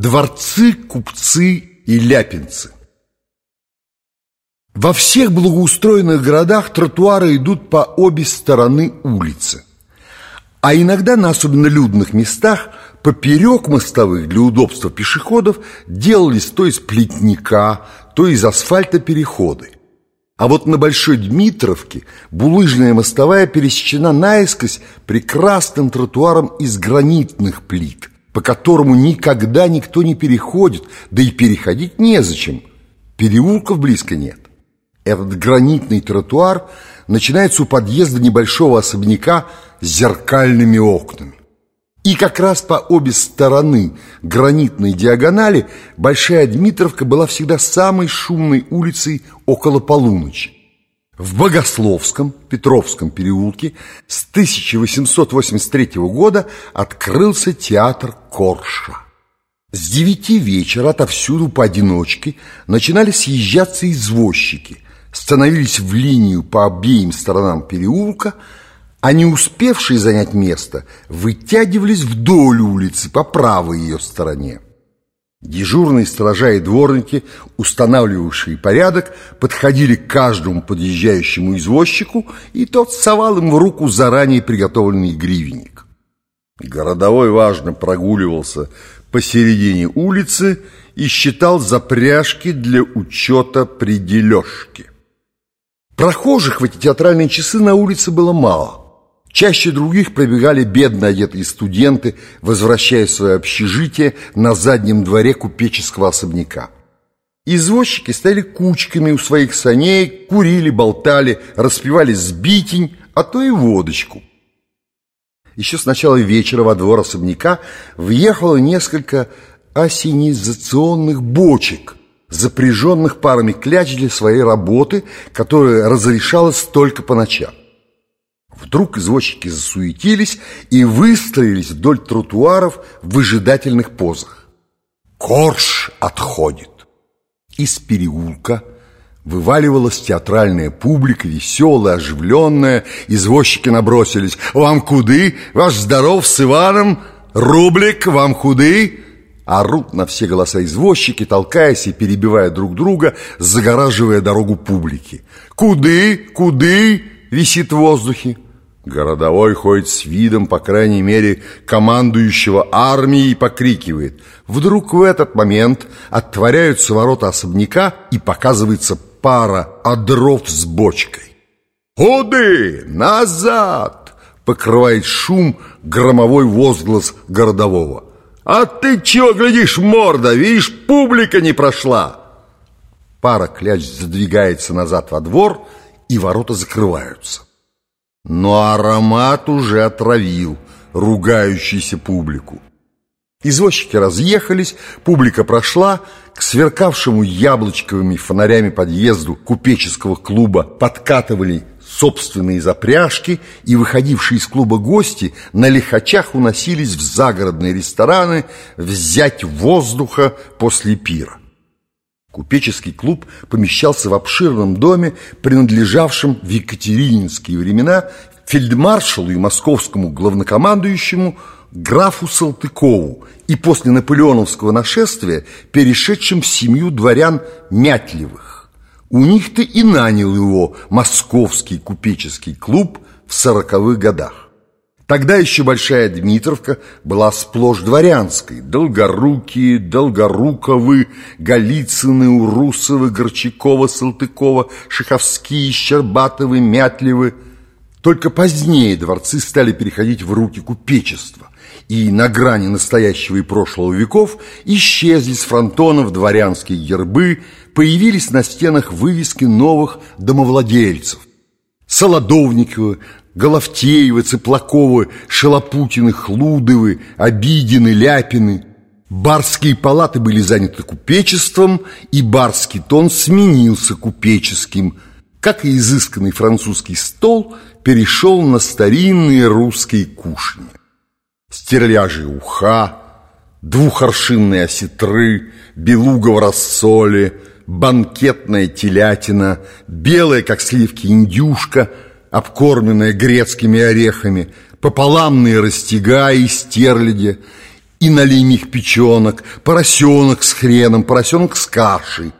Дворцы, купцы и ляпинцы. Во всех благоустроенных городах тротуары идут по обе стороны улицы. А иногда на особенно людных местах поперек мостовых для удобства пешеходов делались то из плетника, то из асфальта переходы. А вот на Большой Дмитровке булыжная мостовая пересечена наискось прекрасным тротуаром из гранитных плит, по которому никогда никто не переходит, да и переходить незачем. Переулков близко нет. Этот гранитный тротуар начинается у подъезда небольшого особняка с зеркальными окнами. И как раз по обе стороны гранитной диагонали Большая Дмитровка была всегда самой шумной улицей около полуночи. В Богословском Петровском переулке с 1883 года открылся театр Корша. С девяти вечера отовсюду поодиночке начинали съезжаться извозчики, становились в линию по обеим сторонам переулка – а не успевшие занять место вытягивались вдоль улицы по правой ее стороне. Дежурные сторожа и дворники, устанавливавшие порядок, подходили к каждому подъезжающему извозчику, и тот совал им в руку заранее приготовленный гривенник. Городовой важно прогуливался посередине улицы и считал запряжки для учета при дележке. Прохожих в эти театральные часы на улице было мало – Чаще других пробегали бедно одетые студенты, возвращаясь в свое общежитие на заднем дворе купеческого особняка. Извозчики стояли кучками у своих саней, курили, болтали, распивали сбитень, а то и водочку. Еще с начала вечера во двор особняка въехало несколько осенизационных бочек, запряженных парами кляч для своей работы, которая разрешалась только по ночам. Вдруг извозчики засуетились и выстроились вдоль тротуаров в выжидательных позах. Корж отходит. Из переулка вываливалась театральная публика, веселая, оживленная. Извозчики набросились. «Вам куды? Ваш здоров с Иваном? Рублик, вам куды?» Орут на все голоса извозчики, толкаясь и перебивая друг друга, загораживая дорогу публике. «Куды? Куды?» висит в воздухе. Городовой ходит с видом, по крайней мере, командующего армией и покрикивает. Вдруг в этот момент отворяются ворота особняка и показывается пара одров с бочкой. «Ходы! Назад!» — покрывает шум громовой возглас городового. «А ты чего глядишь, морда? Видишь, публика не прошла!» Пара кляч задвигается назад во двор, и ворота закрываются. Но аромат уже отравил ругающуюся публику. Извозчики разъехались, публика прошла, к сверкавшему яблочковыми фонарями подъезду купеческого клуба подкатывали собственные запряжки, и выходившие из клуба гости на лихачах уносились в загородные рестораны взять воздуха после пира. Купеческий клуб помещался в обширном доме, принадлежавшем в Екатерининские времена фельдмаршалу и московскому главнокомандующему графу Салтыкову и после наполеоновского нашествия перешедшим в семью дворян Мятлевых. У них-то и нанял его московский купеческий клуб в сороковых годах. Тогда еще Большая Дмитровка была сплошь дворянской. Долгорукие, Долгоруковы, Голицыны, Урусовы, Горчакова, Салтыкова, Шаховские, Щербатовы, Мятлевы. Только позднее дворцы стали переходить в руки купечества. И на грани настоящего и прошлого веков исчезли с фронтонов дворянские гербы, появились на стенах вывески новых домовладельцев. Солодовниковы, Головтеевы, Цыплаковы, Шалопутины, Хлудовы, Обидины, Ляпины. Барские палаты были заняты купечеством, и барский тон сменился купеческим, как и изысканный французский стол перешел на старинные русские кушни. Стерляжья уха, двухоршинные осетры, белуга в рассоле, банкетная телятина, белая, как сливки, индюшка – обкормленная грецкими орехами, пополамные растяга и стерляди, и налимих печенок, поросенок с хреном, поросенок с кашей.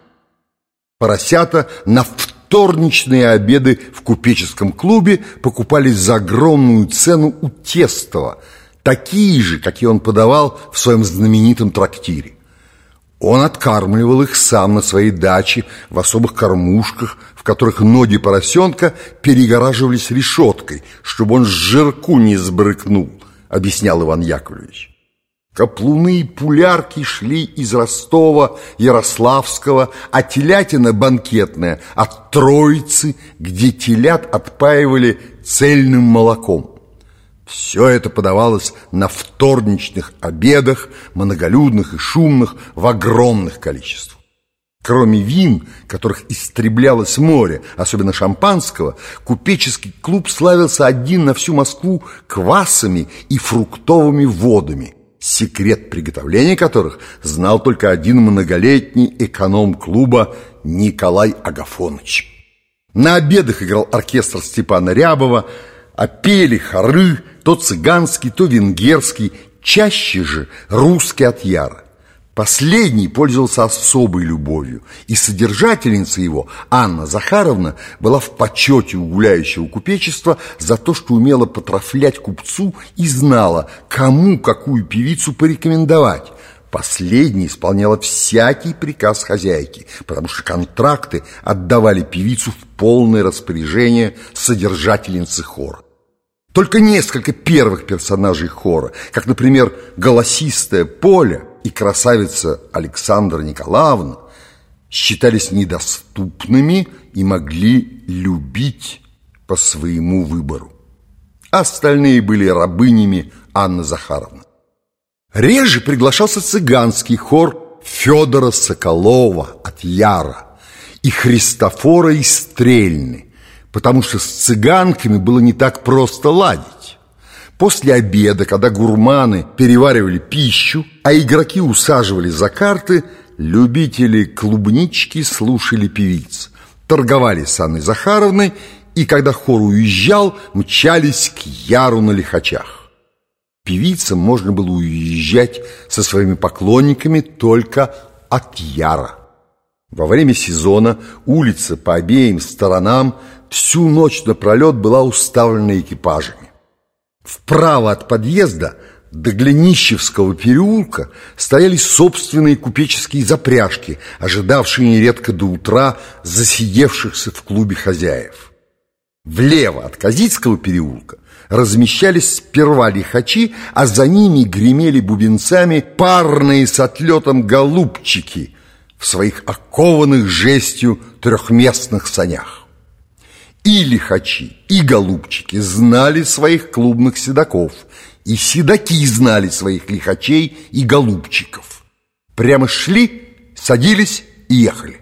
Поросята на вторничные обеды в купеческом клубе покупались за огромную цену у Тестова, такие же, какие он подавал в своем знаменитом трактире. Он откармливал их сам на своей даче в особых кормушках, в которых ноги поросенка перегораживались решеткой, чтобы он с жирку не сбрыкнул, объяснял Иван Яковлевич. Каплуны и пулярки шли из Ростова, Ярославского, а телятина банкетная от Троицы, где телят отпаивали цельным молоком. Все это подавалось на вторничных обедах, многолюдных и шумных, в огромных количествах. Кроме вин, которых истреблялось море, особенно шампанского, купеческий клуб славился один на всю Москву квасами и фруктовыми водами, секрет приготовления которых знал только один многолетний эконом клуба Николай Агафонович. На обедах играл оркестр Степана Рябова, а пели хоры, то цыганский, то венгерский, чаще же русский от Яра. Последний пользовался особой любовью, и содержательница его, Анна Захаровна, была в почете у гуляющего купечества за то, что умела потрафлять купцу и знала, кому какую певицу порекомендовать. Последняя исполняла всякий приказ хозяйки, потому что контракты отдавали певицу в полное распоряжение содержательницы хора. Только несколько первых персонажей хора, как, например, голосистая Поля и красавица Александра Николаевна, считались недоступными и могли любить по своему выбору. Остальные были рабынями Анны Захаровны. Реже приглашался цыганский хор Федора Соколова от Яра и Христофора из Стрельны, потому что с цыганками было не так просто ладить. После обеда, когда гурманы переваривали пищу, а игроки усаживались за карты, любители клубнички слушали певиц, торговали с Анной Захаровной и, когда хор уезжал, мчались к Яру на лихачах. Певицам можно было уезжать со своими поклонниками только от Яра. Во время сезона улица по обеим сторонам всю ночь напролет была уставлена экипажами. Вправо от подъезда до Глинищевского переулка стояли собственные купеческие запряжки, ожидавшие нередко до утра засидевшихся в клубе хозяев. Влево от Казицкого переулка размещались сперва лихачи, а за ними гремели бубенцами парные с отлетом голубчики в своих окованных жестью трехместных санях. И лихачи, и голубчики знали своих клубных седаков, и седаки знали своих лихачей и голубчиков. Прямо шли, садились и ехали.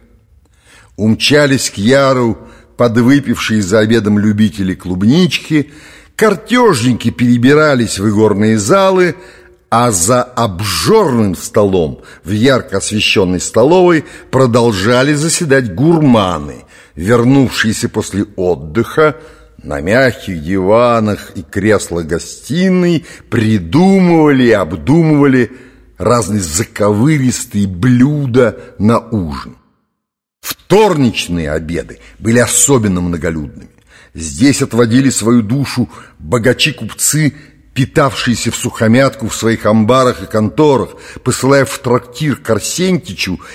Умчались к Яру подвыпившие за обедом любители клубнички, картежники перебирались в игорные залы, а за обжорным столом в ярко освещенной столовой продолжали заседать гурманы, вернувшиеся после отдыха, на мягких диванах и креслах гостиной придумывали и обдумывали разные заковыристые блюда на ужин. Вторничные обеды были особенно многолюдными. Здесь отводили свою душу богачи-купцы питавшиеся в сухомятку в своих амбарах и конторах, посылая в трактир к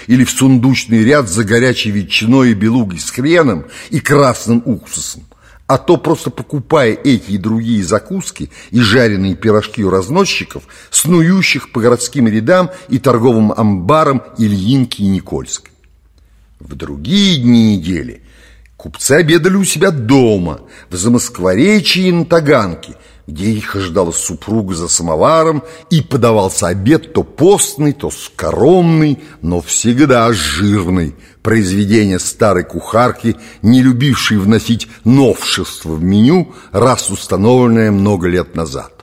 или в сундучный ряд за горячей ветчиной и белугой с хреном и красным уксусом, а то просто покупая эти и другие закуски и жареные пирожки у разносчиков, снующих по городским рядам и торговым амбарам Ильинки и Никольской. В другие дни недели купцы обедали у себя дома, в Замоскворечье и на Таганке – где их ожидала супруга за самоваром, и подавался обед то постный, то скоромный, но всегда жирный, произведение старой кухарки, не любившей вносить новшества в меню, раз установленное много лет назад.